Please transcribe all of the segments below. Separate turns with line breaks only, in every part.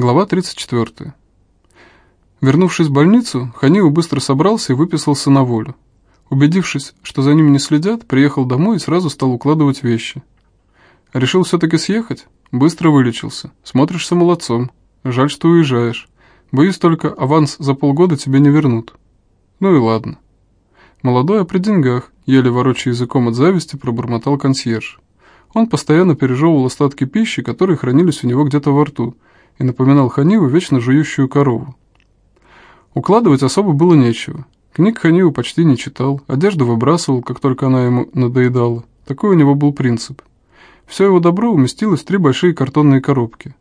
Глава 34. Вернувшись в больницу, Ханиу быстро собрался и выписался на волю. Убедившись, что за ним не следят, приехал домой и сразу стал укладывать вещи. Решил все-таки съехать? Быстро вылечился. Смотришься молодцом. Жаль, что уезжаешь. Боюсь только, аванс за полгода тебе не вернут. Ну и ладно. Молодой, а при деньгах, еле ворочая языком от зависти, пробормотал консьерж. Он постоянно пережевывал остатки пищи, которые хранились у него где-то во рту, и напоминал Ханиву вечно жующую корову. Укладывать особо было нечего. Книг Ханиву почти не читал, одежду выбрасывал, как только она ему надоедала. Такой у него был принцип. Все его добро уместилось в три большие картонные коробки.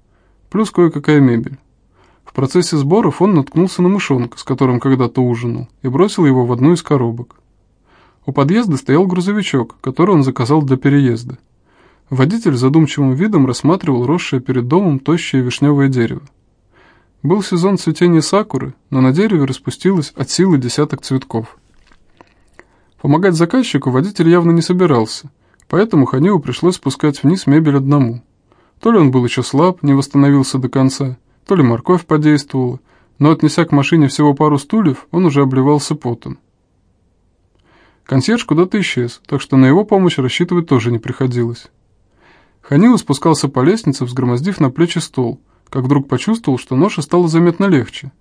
Плюс кое-какая мебель. В процессе сборов он наткнулся на мышонка, с которым когда-то ужинал, и бросил его в одну из коробок. У подъезда стоял грузовичок, который он заказал для переезда. Водитель задумчивым видом рассматривал росшее перед домом тощее вишневое дерево. Был сезон цветения сакуры, но на дереве распустилось от силы десяток цветков. Помогать заказчику водитель явно не собирался, поэтому Ханиу пришлось спускать вниз мебель одному. То ли он был еще слаб, не восстановился до конца, то ли морковь подействовала, но отнеся к машине всего пару стульев, он уже обливался потом. Консьерж куда-то исчез, так что на его помощь рассчитывать тоже не приходилось. Ханила спускался по лестнице, взгромоздив на плечи стол, как вдруг почувствовал, что ноша стала заметно легче.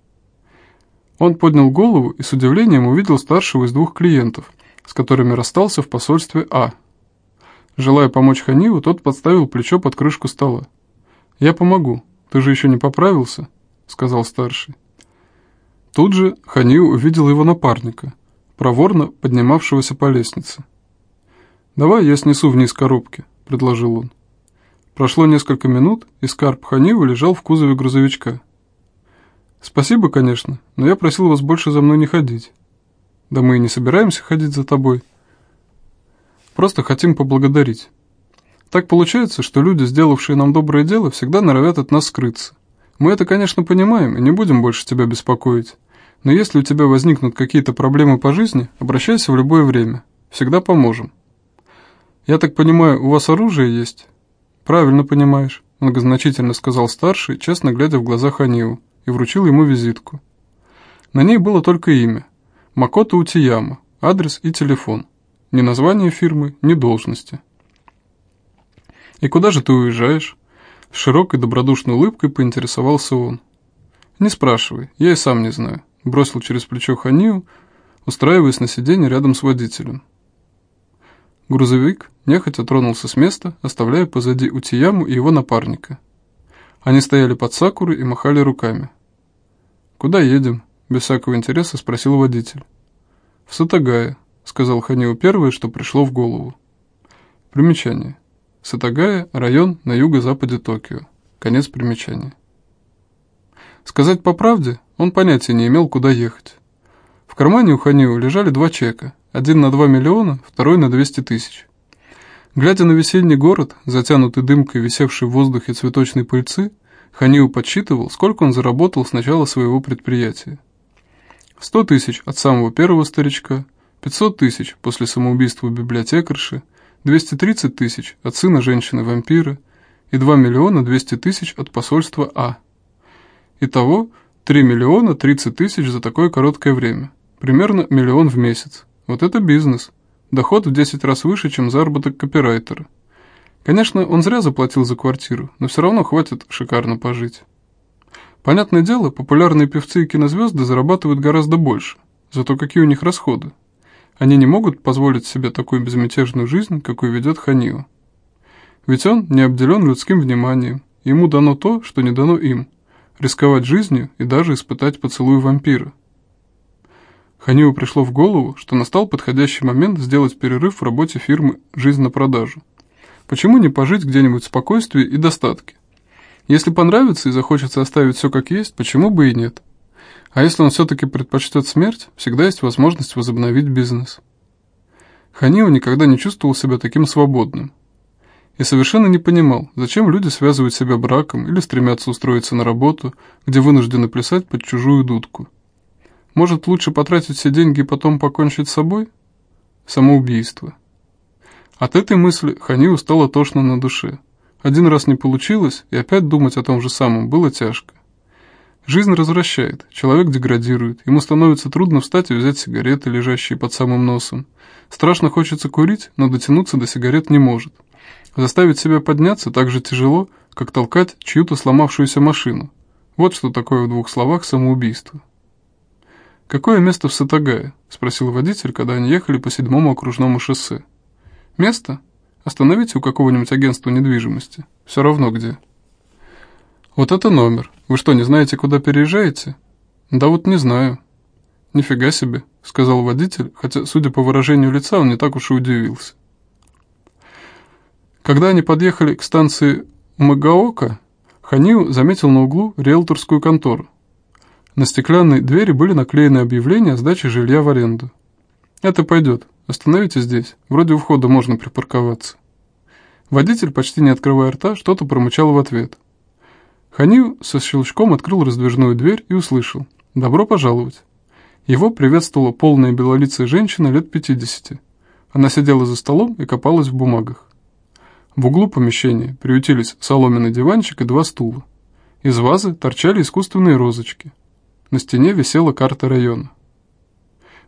Он поднял голову и с удивлением увидел старшего из двух клиентов, с которыми расстался в посольстве А. Желая помочь Ханиву, тот подставил плечо под крышку стола. «Я помогу. Ты же еще не поправился?» — сказал старший. Тут же Ханиу увидел его напарника, проворно поднимавшегося по лестнице. «Давай я снесу вниз коробки», — предложил он. Прошло несколько минут, и Скарп Ханива лежал в кузове грузовичка. «Спасибо, конечно, но я просил вас больше за мной не ходить». «Да мы и не собираемся ходить за тобой. Просто хотим поблагодарить. Так получается, что люди, сделавшие нам доброе дело, всегда норовят от нас скрыться. Мы это, конечно, понимаем и не будем больше тебя беспокоить. Но если у тебя возникнут какие-то проблемы по жизни, обращайся в любое время. Всегда поможем. Я так понимаю, у вас оружие есть?» «Правильно понимаешь», — многозначительно сказал старший, честно глядя в глаза Ханиу, и вручил ему визитку. На ней было только имя — Макото Утияма, адрес и телефон. Ни название фирмы, ни должности. «И куда же ты уезжаешь?» С широкой добродушной улыбкой поинтересовался он. «Не спрашивай, я и сам не знаю», — бросил через плечо Ханию, устраиваясь на сиденье рядом с водителем. Грузовик нехотя тронулся с места, оставляя позади Утияму и его напарника. Они стояли под сакурой и махали руками. «Куда едем?» – без всякого интереса спросил водитель. «В Сатагая», – сказал Ханио первое, что пришло в голову. Примечание. Сатагая – район на юго-западе Токио. Конец примечания. Сказать по правде, он понятия не имел, куда ехать. В кармане у Ханио лежали два чека, один на 2 миллиона, второй на 200 тысяч. Глядя на весенний город, затянутый дымкой, висевший в воздухе цветочной пыльцы, Ханиу подсчитывал, сколько он заработал с начала своего предприятия. 100 тысяч от самого первого старичка, 500 тысяч после самоубийства библиотекарши, 230 тысяч от сына женщины-вампира и 2 миллиона 200 тысяч от посольства А. Итого 3 миллиона 30 тысяч за такое короткое время, примерно миллион в месяц. Вот это бизнес. Доход в 10 раз выше, чем заработок копирайтера. Конечно, он зря заплатил за квартиру, но все равно хватит шикарно пожить. Понятное дело, популярные певцы и кинозвезды зарабатывают гораздо больше. Зато какие у них расходы? Они не могут позволить себе такую безмятежную жизнь, какую ведет Ханио. Ведь он не обделен людским вниманием. Ему дано то, что не дано им. Рисковать жизнью и даже испытать поцелуй вампира. Ханиву пришло в голову, что настал подходящий момент сделать перерыв в работе фирмы «Жизнь на продажу». Почему не пожить где-нибудь в спокойствии и достатке? Если понравится и захочется оставить все как есть, почему бы и нет? А если он все-таки предпочтет смерть, всегда есть возможность возобновить бизнес. Ханио никогда не чувствовал себя таким свободным. И совершенно не понимал, зачем люди связывают себя браком или стремятся устроиться на работу, где вынуждены плясать под чужую дудку. Может, лучше потратить все деньги и потом покончить с собой? Самоубийство. От этой мысли Ханию стало тошно на душе. Один раз не получилось, и опять думать о том же самом было тяжко. Жизнь развращает, человек деградирует, ему становится трудно встать и взять сигареты, лежащие под самым носом. Страшно хочется курить, но дотянуться до сигарет не может. Заставить себя подняться так же тяжело, как толкать чью-то сломавшуюся машину. Вот что такое в двух словах самоубийство. «Какое место в Сатагае?» – спросил водитель, когда они ехали по седьмому окружному шоссе. «Место? Остановите у какого-нибудь агентства недвижимости. Все равно где». «Вот это номер. Вы что, не знаете, куда переезжаете?» «Да вот не знаю». «Нифига себе», — сказал водитель, хотя, судя по выражению лица, он не так уж и удивился. Когда они подъехали к станции Магаока, Ханиу заметил на углу риэлторскую контору. На стеклянной двери были наклеены объявления о сдаче жилья в аренду. «Это пойдет. Остановите здесь. Вроде у входа можно припарковаться». Водитель, почти не открывая рта, что-то промычал в ответ – Ханил со щелчком открыл раздвижную дверь и услышал «Добро пожаловать». Его приветствовала полная белолицая женщина лет 50. Она сидела за столом и копалась в бумагах. В углу помещения приютились соломенный диванчик и два стула. Из вазы торчали искусственные розочки. На стене висела карта района.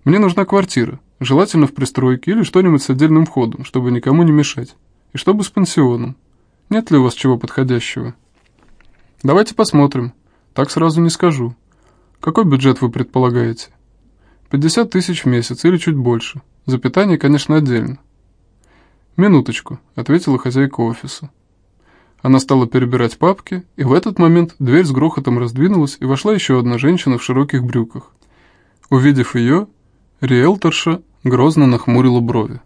«Мне нужна квартира, желательно в пристройке или что-нибудь с отдельным входом, чтобы никому не мешать. И чтобы с пансионом. Нет ли у вас чего подходящего?» Давайте посмотрим. Так сразу не скажу. Какой бюджет вы предполагаете? 50 тысяч в месяц или чуть больше. За питание, конечно, отдельно. «Минуточку», — ответила хозяйка офиса. Она стала перебирать папки, и в этот момент дверь с грохотом раздвинулась, и вошла еще одна женщина в широких брюках. Увидев ее, риэлторша грозно нахмурила брови.